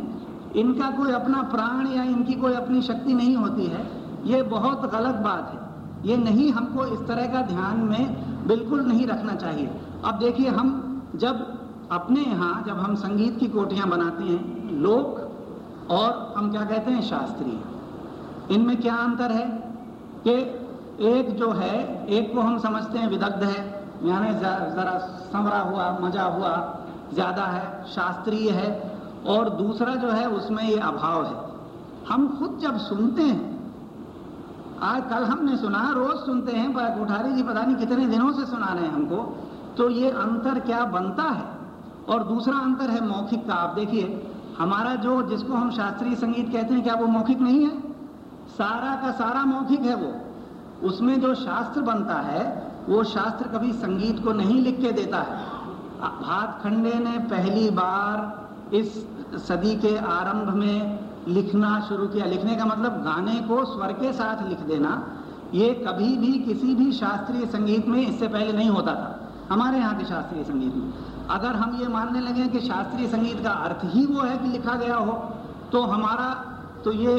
इनका कोई अपना प्राण या इनकी कोई अपनी शक्ति नहीं होती है, ये बहुत गलत बात है। ये नहीं हमको इस तरह का ध्यान में बिल्कुल नहीं रखना चाहिए। अब देखिए, हम जब अपने यहाँ, जब हम संगीत की कोटियाँ बनाते हैं, लोक और हम क्या कहते हैं, शास्त्रीय। इनमें क्या अंतर है? कि एक जो है, एक को हम समझते हैं विदग्ध है। यानी जरा समरा हुआ, मज़ा हुआ, ज़्यादा है, शास्त्रीय है, और दूसरा जो है, उसमें ये अभाव है। हम खुद जब सुनते हैं, आज कल हमने सुना, रोज सुनते हैं, पर कोठारी जी पता नहीं कितने दिनों से सुना रहे हैं हमको तो ये अंतर क्या बनता है? और दूसरा अंतर है मौखिक का। आप देखिए, हमारा जो जिसको हम शास्त्रीय संगीत कहते हैं, क्या वो मौखिक नहीं है? सारा का सारा मौखिक है वो। उसमें जो शास्त्र बनता है, वो शास्त्र कभी संगीत को नहीं लिख के देता है। भात खंडे ने पहली बार इस सदी के आरंभ में लिखना शुरू किया। लिखने का मतलब गाने को स्वर के साथ लिख देना। ये कभी भी किसी भी शास्त्रीय संगीत में इससे पहले नहीं होता था। हमारे यहाँ के शास्त्रीय संगीत में। अगर हम ये मानने लगे कि शास्त्रीय संगीत का अर्थ ही वो है कि लिखा गया हो तो हमारा तो ये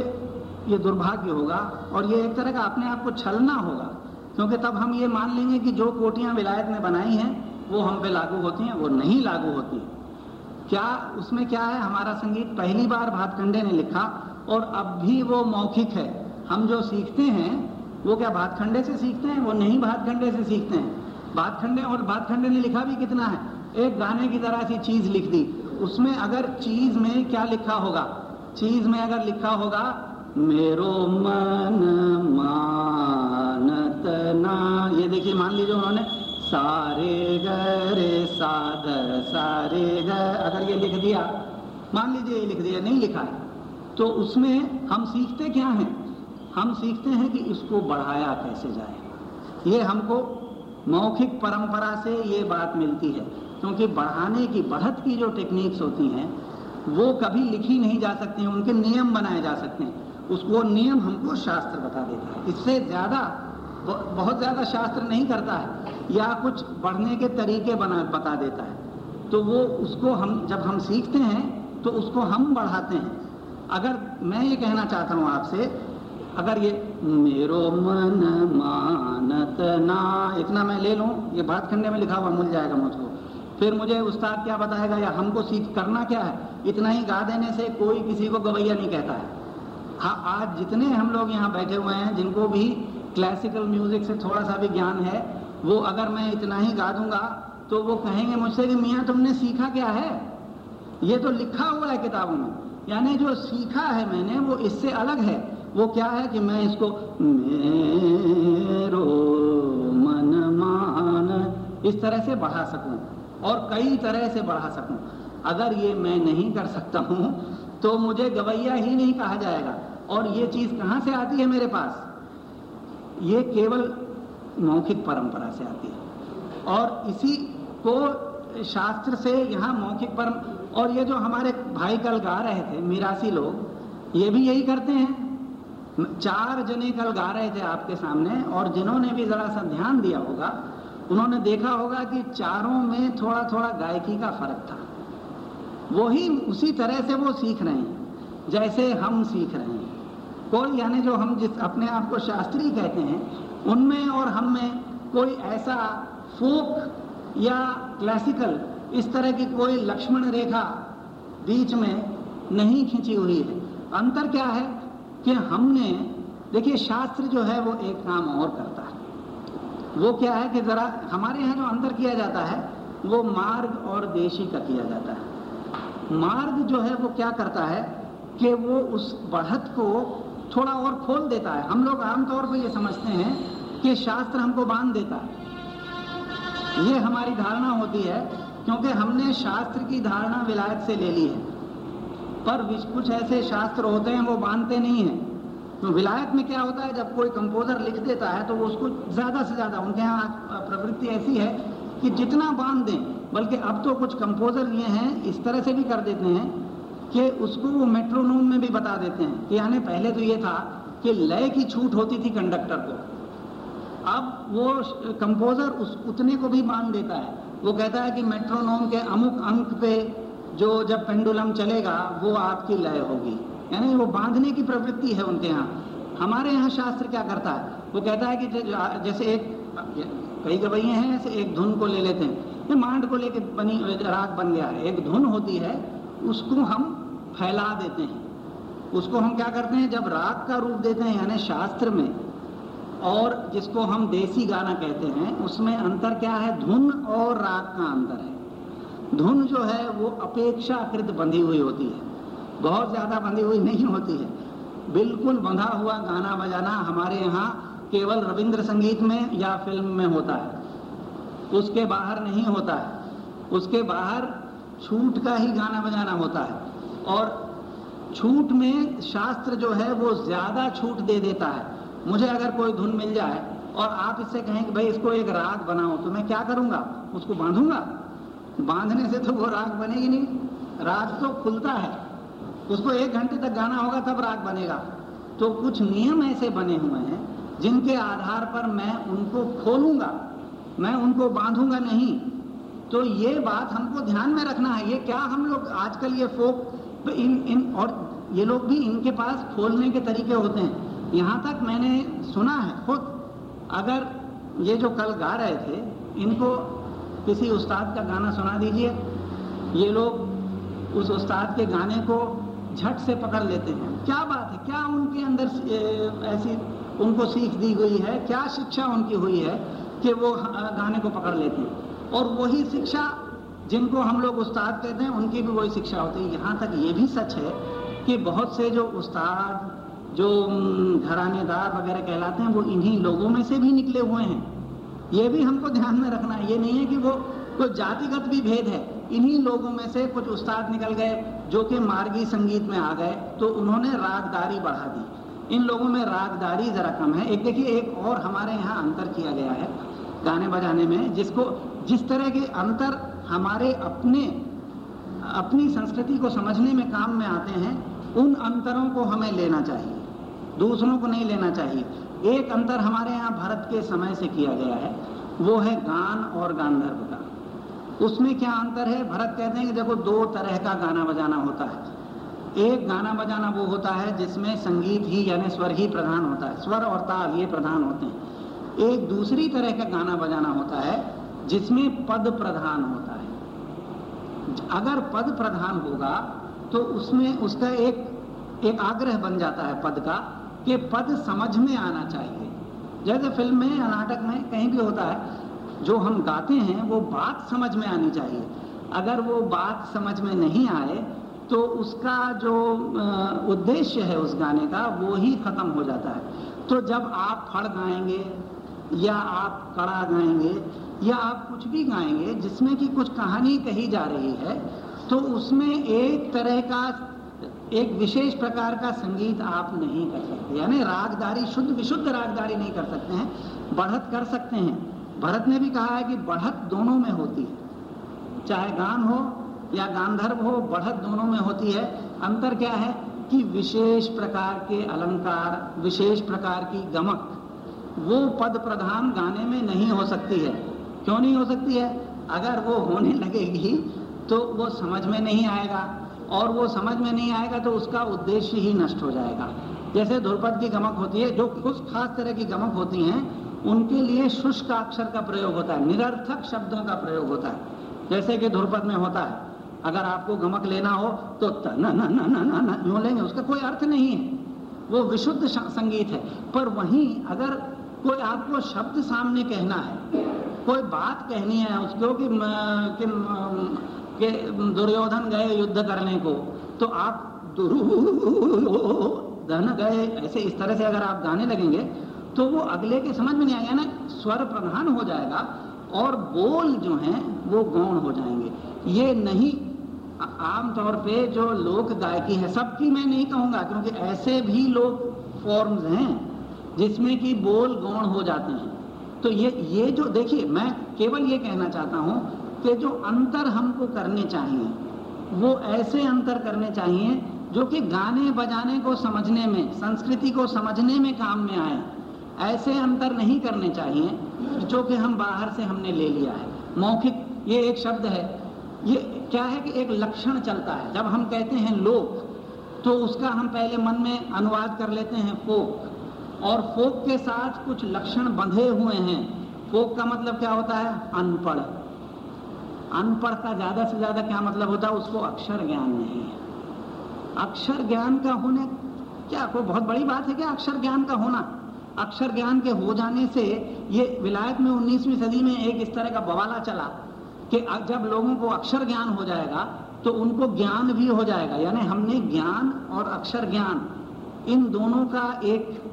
ये दुर्भाग्य होगा और ये एक तरह का अपने आप को छलना होगा। क्योंकि तब हम ये मान लेंगे कि जो कोटियाँ विलायत ने बनाई हैं, वो हम पे लागू होती हैं, वो नहीं लागू होती। क्या उसमें क्या है? हमारा संगीत पहली बार भातखंडे ने लिखा और अब भी वो मौखिक है। हम जो सीखते हैं, वो क्या भातखंडे से सीखते हैं? वो नहीं भातखंडे से सीखते हैं। भातखंडे और भातखंडे ने लिखा भी कितना है? एक गाने की तरह सी चीज़ लिख दी। उसमें अगर चीज़ में क्या लिखा होगा? चीज़ में अगर लिखा होगा मेरो मन मानत ना। ये देखिए, मान लीजिए उन्होंने, सारे गरे साध, सारे ग। अगर ये लिख दिया, मान लीजिए ये लिख दिया, नहीं लिखा तो उसमें हम सीखते क्या हैं? हम सीखते हैं कि इसको बढ़ाया कैसे जाए। ये हमको मौखिक परंपरा से ये बात मिलती है, क्योंकि बढ़ाने की, बढ़त की जो टेक्निक्स होती हैं, वो कभी लिखी नहीं जा सकती हैं उनके नियम बनाए जा सकते हैं। उसको नियम हमको शास्त्र बता देता है। इससे ज़्यादा बहुत ज़्यादा शास्त्र नहीं करता है। या कुछ बढ़ने के तरीके बना, बता देता है। तो वो उसको हम, जब हम सीखते हैं तो उसको हम बढ़ाते हैं। अगर मैं ये कहना चाहता हूँ आपसे, अगर ये मेरो मन मानत ना, इतना मैं ले लूँ, ये बात खंडे में लिखा हुआ मिल जाएगा मुझको। फिर मुझे उस्ताद क्या बताएगा, या हमको सीख, करना क्या है? इतना ही गा देने से कोई किसी को गवैया नहीं कहता है। हाँ आज जितने हम लोग यहाँ बैठे हुए हैं, जिनको भी क्लासिकल म्यूज़िक से थोड़ा सा भी ज्ञान है, वो अगर मैं इतना ही गा दूँगा तो वो कहेंगे मुझसे कि, मियाँ, तुमने सीखा क्या है? ये तो लिखा हुआ है किताबों में। यानी जो सीखा है मैंने, वो इससे अलग है। वो क्या है कि मैं इसको, मेरो मन मान इस तरह से बढ़ा सकूँ और कई तरह से बढ़ा सकूँ। अगर ये मैं नहीं कर सकता हूँ तो मुझे गवैया ही नहीं कहा जाएगा। और ये चीज़ कहाँ से आती है मेरे पास? ये केवल मौखिक परंपरा से आती है। और इसी को शास्त्र से यहाँ मौखिक परम, और ये जो हमारे भाई कल गा रहे थे, मिरासी लोग, ये भी यही करते हैं। चार जने कल गा रहे थे आपके सामने, और जिन्होंने भी जरा सा ध्यान दिया होगा, उन्होंने देखा होगा कि चारों में थोड़ा थोड़ा गायकी का फ़र्क था। वही उसी तरह से वो सीख रहे हैं, जैसे हम सीख रहे हैं। कोई यानी जो हम जिस अपने आप को शास्त्री कहते हैं, उनमें और हम में कोई ऐसा फोक या क्लासिकल, इस तरह की कोई लक्ष्मण रेखा बीच में नहीं खींची हुई है। अंतर क्या है कि हमने, देखिए, शास्त्र जो है वो एक काम और करता है। वो क्या है कि जरा हमारे यहाँ जो अंतर किया जाता है, वो मार्ग और देशी का किया जाता है। मार्ग जो है वो क्या करता है कि वो उस बढ़त को थोड़ा और खोल देता है। हम लोग आमतौर पर यह समझते हैं कि शास्त्र हमको बाँध देता है। ये हमारी धारणा होती है, क्योंकि हमने शास्त्र की धारणा विलायत से ले ली है। पर कुछ ऐसे शास्त्र होते हैं, वो बांधते नहीं हैं। तो विलायत में क्या होता है, जब कोई कंपोजर लिख देता है तो वो उसको ज़्यादा से ज़्यादा, उनके यहाँ प्रवृत्ति ऐसी है कि जितना बाँध दें, बल्कि अब तो कुछ कंपोजर ये हैं, इस तरह से भी कर देते हैं कि उसको वो मेट्रोनोम में भी बता देते हैं कि यानी पहले तो ये था कि लय की छूट होती थी कंडक्टर को। अब वो कंपोजर उस, उतने को भी बाँध देता है। वो कहता है कि मेट्रोनोम के अमुक अंक पे जो जब पेंडुलम चलेगा, वो आपकी लय होगी। यानी वो बांधने की प्रवृत्ति है उनके यहाँ। हमारे यहाँ शास्त्र क्या करता है? वो कहता है कि जैसे एक, कई गवैये हैं ऐसे एक धुन को ले लेते हैं। मांड को लेके बनी राग बन गया है। एक धुन होती है, उसको हम फैला देते हैं। उसको हम क्या करते हैं? जब राग का रूप देते हैं, यानी शास्त्र में, और जिसको हम देसी गाना कहते हैं, उसमें अंतर क्या है? धुन और राग का अंतर है। धुन जो है, वो अपेक्षाकृत बंधी हुई होती है। बहुत ज़्यादा बंधी हुई नहीं होती है। बिल्कुल बंधा हुआ गाना बजाना हमारे यहाँ केवल रविंद्र संगीत में या फ़िल्म में होता है। उसके बाहर नहीं होता है। उसके बाहर छूट का ही गाना बजाना होता है। और छूट में शास्त्र जो है वो ज़्यादा छूट दे देता है। मुझे अगर कोई धुन मिल जाए और आप इससे कहें कि भाई इसको एक राग बनाओ तो मैं क्या करूँगा? उसको बांधूँगा? बांधने से तो वो राग बनेगी नहीं। राग तो खुलता है। उसको एक घंटे तक गाना होगा, तब राग बनेगा। तो कुछ नियम ऐसे बने हुए हैं, जिनके आधार पर मैं उनको खोलूँगा, मैं उनको बांधूँगा नहीं। तो ये बात हमको ध्यान में रखना है। ये क्या हम लोग आजकल ये फोक तो इन इन, और ये लोग भी इनके पास खोलने के तरीके होते हैं। यहाँ तक मैंने सुना है, खुद। अगर ये जो कल गा रहे थे, इनको किसी उस्ताद का गाना सुना दीजिए। ये लोग उस उस्ताद के गाने को झट से पकड़ लेते हैं। क्या बात है, क्या उनके अंदर ऐसी उनको सीख दी गई है, क्या शिक्षा उनकी हुई है कि वो गाने को पकड़ लेते हैं। और वही शिक्षा जिनको हम लोग उस्ताद कहते हैं, उनकी भी वही शिक्षा होती है। यहाँ तक ये भी सच है कि बहुत से जो उस्ताद, जो घरानेदार वगैरह कहलाते हैं, वो इन्हीं लोगों में से भी निकले हुए हैं। ये भी हमको ध्यान में रखना है। ये नहीं है कि वो कोई जातिगत भी भेद है। इन्हीं लोगों में से कुछ उस्ताद निकल गए, जो कि मार्गी संगीत में आ गए तो उन्होंने रागदारी बढ़ा दी। इन लोगों में रागदारी जरा कम है। एक देखिए, एक और हमारे यहाँ अंतर किया गया है गाने बजाने में, जिसको, जिस तरह के अंतर हमारे अपने, अपनी संस्कृति को समझने में काम में आते हैं, उन अंतरों को हमें लेना चाहिए, दूसरों को नहीं लेना चाहिए। एक अंतर हमारे यहाँ भारत के समय से किया गया है, वो है गान और गांधर्व का। उसमें क्या अंतर है? भरत कहते हैं कि देखो, दो तरह का गाना बजाना होता है। एक गाना बजाना वो होता है जिसमें संगीत ही यानी स्वर ही प्रधान होता है, स्वर और ताल ये प्रधान होते हैं। एक दूसरी तरह का गाना बजाना होता है जिसमें पद प्रधान होता है। अगर पद प्रधान होगा तो उसमें उसका एक एक आग्रह बन जाता है पद का, कि पद समझ में आना चाहिए। जैसे फ़िल्म में या नाटक में कहीं भी होता है, जो हम गाते हैं, वो बात समझ में आनी चाहिए। अगर वो बात समझ में नहीं आए तो उसका जो उद्देश्य है उस गाने का, वो ही खत्म हो जाता है। तो जब आप फड़ गाएँगे या आप कड़ा गाएँगे, या आप कुछ भी गाएँगे, जिसमें कि कुछ कहानी कही जा रही है तो उसमें एक तरह का, एक विशेष प्रकार का संगीत आप नहीं कर सकते। यानी रागदारी, शुद्ध, विशुद्ध रागदारी नहीं कर सकते हैं, बढ़त कर सकते हैं। भरत ने भी कहा है कि बढ़त दोनों में होती है। चाहे गान हो या गांधर्व हो, बढ़त दोनों में होती है। अंतर क्या है कि विशेष प्रकार के अलंकार, विशेष प्रकार की गमक वो पद प्रधान गाने में नहीं हो सकती है। क्यों नहीं हो सकती है? अगर वो होने लगेगी तो वो समझ में नहीं आएगा। और वो समझ में नहीं आएगा तो उसका उद्देश्य ही नष्ट हो जाएगा। जैसे ध्रुपद की गमक होती है, जो कुछ खास तरह की गमक होती हैं, उनके लिए शुष्क अक्षर का प्रयोग होता है, निरर्थक शब्दों का प्रयोग होता है। जैसे कि ध्रुपद में होता है, अगर आपको गमक लेना हो तो न न न न न लेंगे, उसका कोई अर्थ नहीं है। वो विशुद्ध संगीत है। पर वहीं अगर कोई आपको शब्द सामने कहना है कोई बात कहनी है उसको कि, कि, कि दुर्योधन गए युद्ध करने को तो आप दुर्योधन गए ऐसे इस तरह से अगर आप गाने लगेंगे तो वो अगले के समझ में नहीं आएगा ना स्वर प्रधान हो जाएगा और बोल जो हैं वो गौण हो जाएँगे। ये नहीं आमतौर पे जो लोक गायकी है सबकी मैं नहीं कहूँगा क्योंकि ऐसे भी लोग फॉर्म्स हैं। जिसमें कि बोल गौण हो जाते हैं। तो ये ये जो, देखिए, मैं केवल ये कहना चाहता हूँ कि जो अंतर हमको करने चाहिए, वो ऐसे अंतर करने चाहिए जो कि गाने बजाने को समझने में, संस्कृति को समझने में काम में आए। ऐसे अंतर नहीं करने चाहिए जो कि हम बाहर से हमने ले लिया है। मौखिक, ये एक शब्द है। ये क्या है कि एक लक्षण चलता है। जब हम कहते हैं लोक तो उसका हम पहले मन में अनुवाद कर लेते हैं फोक। और फोक के साथ कुछ लक्षण बंधे हुए हैं। फोक का मतलब क्या होता है? अनपढ़। अनपढ़ का ज़्यादा से ज़्यादा क्या मतलब होता है? उसको अक्षर ज्ञान नहीं है। अक्षर ज्ञान का होने क्या? कोई बहुत बड़ी बात है क्या अक्षर ज्ञान का होना? अक्षर ज्ञान के हो जाने से ये विलायत में 19वीं सदी में एक इस तरह का बवाला चला कि जब लोगों को अक्षर ज्ञान हो जाएगा तो उनको ज्ञान भी हो जाएगा। यानी हमने ज्ञान और अक्षर ज्ञान, इन दोनों का एक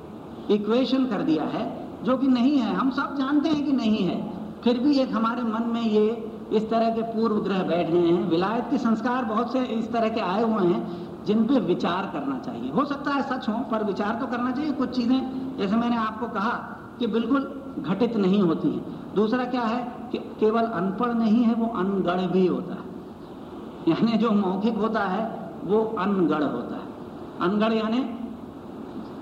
इक्वेशन कर दिया है, जो कि नहीं है। हम सब जानते हैं कि नहीं है। फिर भी एक हमारे मन में ये इस तरह के पूर्व ग्रह बैठ गए हैं। विलायत के संस्कार बहुत से इस तरह के आए हुए हैं, जिन पे विचार करना चाहिए। हो सकता है सच हो, पर विचार तो करना चाहिए। कुछ चीज़ें, जैसे मैंने आपको कहा कि बिल्कुल घटित नहीं होती हैं। दूसरा क्या है कि केवल अनपढ़ नहीं है, वो अनगढ़ भी होता है। यानी जो मौखिक होता है, वो अनगढ़ होता है। अनगढ़ यानी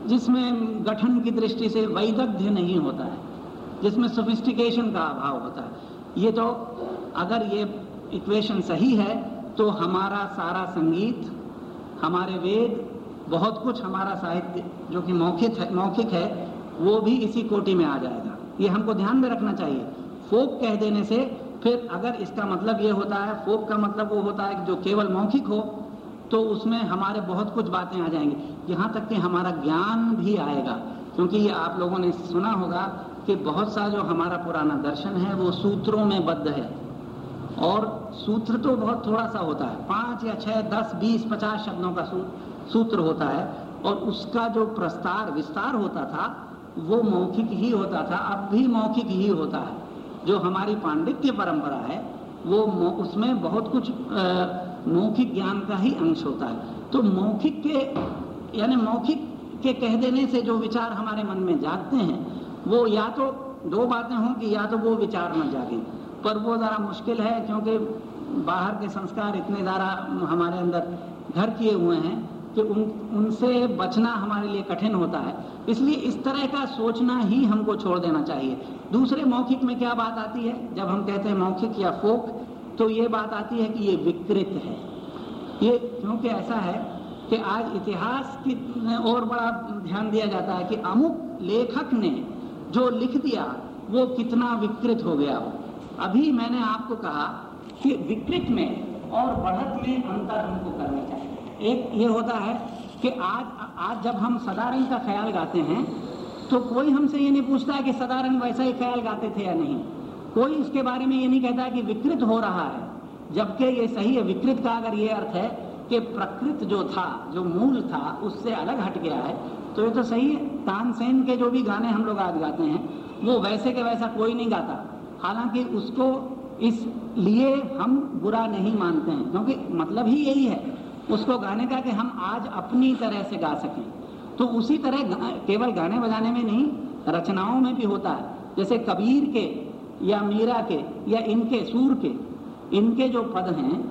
जिसमें गठन की दृष्टि से वैदग्ध्य नहीं होता है, जिसमें सोफिस्टिकेशन का अभाव होता है। ये तो अगर ये इक्वेशन सही है तो हमारा सारा संगीत, हमारे वेद, बहुत कुछ हमारा साहित्य जो कि मौखिक है मौखिक है, वो भी इसी कोटि में आ जाएगा। ये हमको ध्यान में रखना चाहिए। फोक कह देने से फिर अगर इसका मतलब ये होता है, फोक का मतलब वो होता है कि जो केवल मौखिक हो तो उसमें हमारे बहुत कुछ बातें आ जाएँगी। यहाँ तक कि हमारा ज्ञान भी आएगा। क्योंकि ये आप लोगों ने सुना होगा कि बहुत सा जो हमारा पुराना दर्शन है वो सूत्रों में बद्ध है। और सूत्र तो बहुत थोड़ा सा होता है। पाँच या छः दस बीस पचास शब्दों का सूत्र होता है। और उसका जो प्रस्तार विस्तार होता था वो मौखिक ही होता था। अब भी मौखिक ही होता है। जो हमारी पांडित्य परंपरा है वो उसमें बहुत कुछ अ, मौखिक ज्ञान का ही अंश होता है। तो मौखिक के, यानी मौखिक के कह देने से जो विचार हमारे मन में जागते हैं, वो या तो दो बातें हों कि या तो वो विचार न जागे। पर वो ज़रा मुश्किल है, क्योंकि बाहर के संस्कार इतने ज़्यादा हमारे अंदर घर किए हुए हैं कि उन, उनसे बचना हमारे लिए कठिन होता है। इसलिए इस तरह का सोचना ही हमको छोड़ देना चाहिए। दूसरे मौखिक में क्या बात आती है? जब हम कहते हैं मौखिक या फोक तो ये बात आती है कि ये विकृत है। ये क्योंकि ऐसा है कि आज इतिहास की और बड़ा ध्यान दिया जाता है कि अमुक लेखक ने जो लिख दिया, वो कितना विकृत हो गया हो। अभी मैंने आपको कहा कि विकृत में और बढ़त में अंतर हमको करना चाहिए। एक ये होता है कि आज आज जब हम सदारंग का ख्याल गाते हैं तो कोई हमसे ये नहीं पूछता है कि सदारंग वैसा ही ख्याल गाते थे या नहीं। कोई इसके बारे में ये नहीं कहता कि विकृत हो रहा है, जबकि ये सही है। विकृत का अगर ये अर्थ है कि प्रकृत जो था, जो मूल था, उससे अलग हट गया है तो ये तो सही है। तानसेन के जो भी गाने हम लोग आज गाते हैं, वो वैसे के वैसा कोई नहीं गाता। हालाँकि उसको इसलिए हम बुरा नहीं मानते हैं, क्योंकि मतलब ही यही है। उसको गाने का कि हम आज अपनी तरह से गा सकें। तो उसी तरह केवल गाने बजाने में नहीं, रचनाओं में भी होता है। जैसे कबीर के या मीरा के, या इनके, सूर के, इनके जो पद हैं,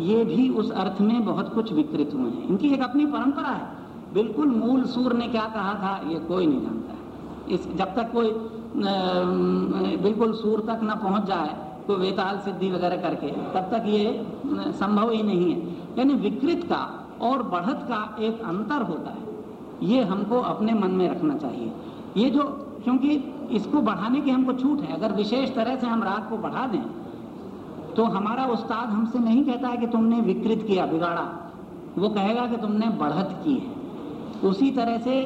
ये भी उस अर्थ में बहुत कुछ विकृत हुए हैं। इनकी एक अपनी परंपरा है। बिल्कुल मूल सूर ने क्या कहा था, ये कोई नहीं जानता है। इस, जब तक कोई बिल्कुल सूर तक ना पहुँच जाए, कोई वेताल सिद्धि वगैरह करके, तब तक ये संभव ही नहीं है। यानी विकृत का और बढ़त का एक अंतर होता है। ये हमको अपने मन में रखना चाहिए। ये जो, क्योंकि इसको बढ़ाने की हमको छूट है। अगर विशेष तरह से हम राग को बढ़ा दें तो हमारा उस्ताद हमसे नहीं कहता है कि तुमने विकृत किया, बिगाड़ा। वो कहेगा कि तुमने बढ़त की है। उसी तरह से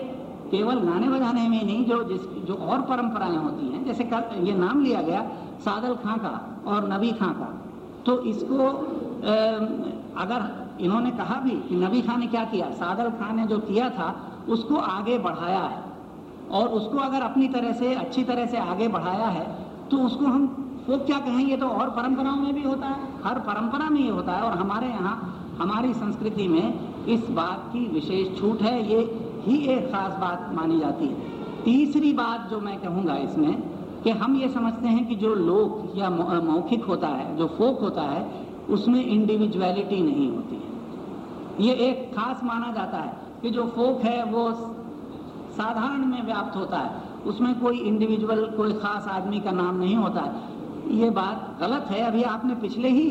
केवल गाने बजाने में नहीं, जो जिस, जो और परंपराएँ होती हैं, जैसे कल ये नाम लिया गया, सादल खां का और नबी खां का तो इसको अगर इन्होंने कहा भी कि नबी खां ने क्या किया, सादल खां ने जो किया था, उसको आगे बढ़ाया है। और उसको अगर अपनी तरह से, अच्छी तरह से आगे बढ़ाया है तो उसको हम, वो क्या कहें ये तो और परंपराओं में भी होता है, हर परंपरा में ये होता है। और हमारे यहाँ, हमारी संस्कृति में इस बात की विशेष छूट है, ये ही एक खास बात मानी जाती है। तीसरी बात जो मैं कहूँगा इसमें, कि हम ये समझते हैं कि जो लोक या मौखिक होता है, जो फोक होता है, उसमें इंडिविजुअलिटी नहीं होती है। ये एक खास माना जाता है कि जो फोक है, वो साधारण में व्याप्त होता है। उसमें कोई इंडिविजुअल कोई खास आदमी का नाम नहीं होता। है ये बात गलत है, अभी आपने पिछले ही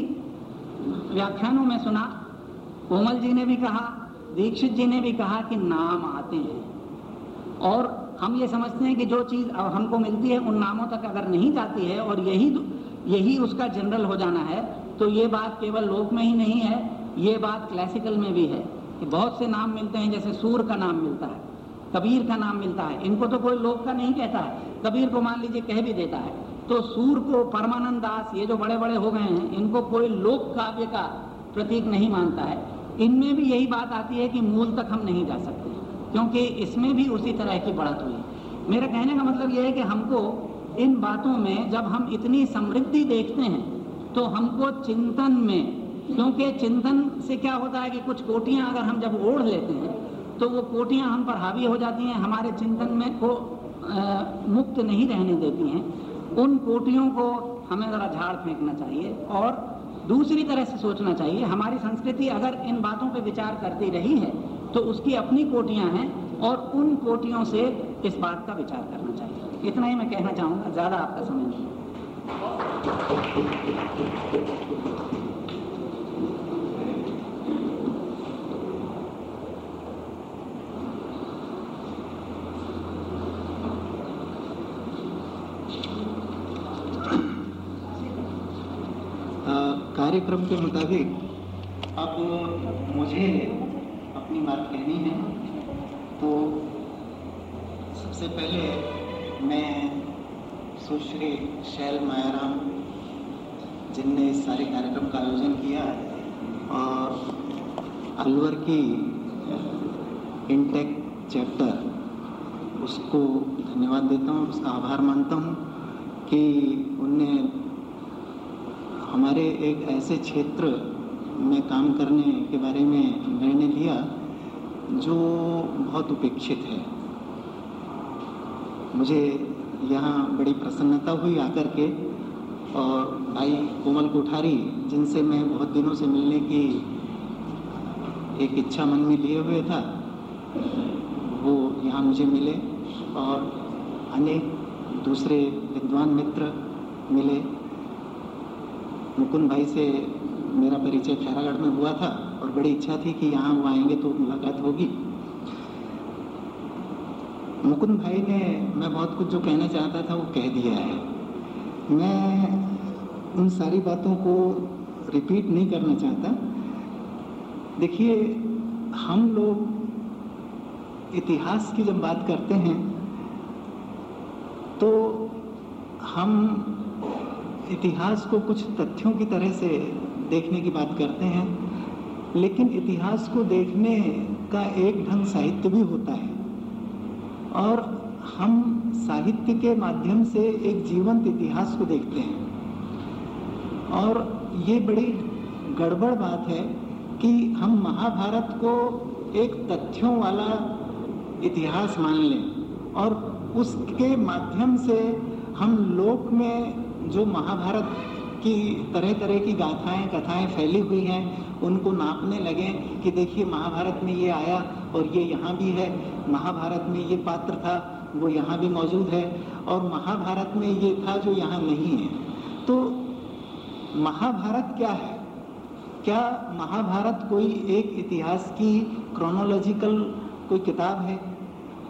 व्याख्यानों में सुना। कोमल जी ने भी कहा, दीक्षित जी ने भी कहा कि नाम आते हैं। और हम ये समझते हैं कि जो चीज़ अब हमको मिलती है, उन नामों तक अगर नहीं जाती है और यही यही उसका जनरल हो जाना है तो ये बात केवल लोक में ही नहीं है, ये बात क्लासिकल में भी है कि बहुत से नाम मिलते हैं, जैसे सूर का नाम मिलता है। कबीर का नाम मिलता है। इनको तो कोई लोक का नहीं कहता है। कबीर को मान लीजिए कह भी देता है। तो सूर को परमानंद दास, ये जो बड़े बड़े हो गए हैं, इनको कोई लोक काव्य का प्रतीक नहीं मानता है। इनमें भी यही बात आती है कि मूल तक हम नहीं जा सकते, क्योंकि इसमें भी उसी तरह की बढ़त हुई। मेरा कहने का मतलब यह है कि हमको इन बातों में जब हम इतनी समृद्धि देखते हैं तो हमको चिंतन में, क्योंकि चिंतन से क्या होता है कि कुछ कोटियाँ अगर हम जब ओढ़ लेते हैं तो वो कोटियाँ हम पर हावी हो जाती हैं हमारे चिंतन में को आ, मुक्त नहीं रहने देती हैं। उन कोटियों को हमें ज़रा झाड़ फेंकना चाहिए और दूसरी तरह से सोचना चाहिए हमारी संस्कृति अगर इन बातों पर विचार करती रही है तो उसकी अपनी कोटियाँ हैं और उन कोटियों से इस बात का विचार करना चाहिए। इतना ही मैं कहना चाहूँगा ज़्यादा आपका समय नहीं। कार्यक्रम के मुताबिक अब मुझे अपनी बात कहनी है। तो सबसे पहले मैं सुश्री शैल मायाराम जिनने इस सारे कार्यक्रम का आयोजन किया और अलवर की इंटेक चैप्टर, उसको धन्यवाद देता हूँ, उसका आभार मानता हूँ कि उनने हमारे एक ऐसे क्षेत्र में काम करने के बारे में निर्णय लिया जो बहुत उपेक्षित है। मुझे यहाँ बड़ी प्रसन्नता हुई आकर के और भाई कोमल कोठारी, जिनसे मैं बहुत दिनों से मिलने की एक इच्छा मन में लिए हुए था, वो यहाँ मुझे मिले और अनेक दूसरे विद्वान मित्र मिले। मुकुंद भाई से मेरा परिचय खैरागढ़ में हुआ था और बड़ी इच्छा थी कि यहाँ वो आएँगे तो मुलाकात होगी। मुकुंद भाई ने मैं बहुत कुछ जो कहना चाहता था वो कह दिया है। मैं उन सारी बातों को रिपीट नहीं करना चाहता। देखिए, हम लोग इतिहास की जब बात करते हैं तो हम इतिहास को कुछ तथ्यों की तरह से देखने की बात करते हैं, लेकिन इतिहास को देखने का एक ढंग साहित्य भी होता है। और हम साहित्य के माध्यम से एक जीवंत इतिहास को देखते हैं। और ये बड़ी गड़बड़ बात है कि हम महाभारत को एक तथ्यों वाला इतिहास मान लें और उसके माध्यम से हम लोक में जो महाभारत की तरह तरह की गाथाएँ, कथाएँ फैली हुई हैं, उनको नापने लगे कि देखिए महाभारत में ये आया और ये यहाँ भी है, महाभारत में ये पात्र था, वो यहाँ भी मौजूद है और महाभारत में ये था जो यहाँ नहीं है। तो महाभारत क्या है? क्या महाभारत कोई एक इतिहास की क्रोनोलॉजिकल कोई किताब है?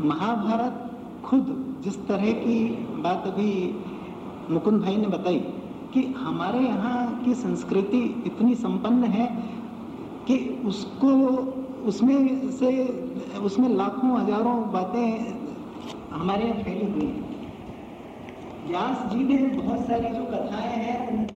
महाभारत खुद जिस तरह की बात अभी मुकुंद भाई ने बताई कि हमारे यहाँ की संस्कृति इतनी संपन्न है कि उसको, उसमें से, उसमें लाखों हज़ारों बातें हमारे यहाँ फैली हुई हैं। व्यास जी ने बहुत सारी जो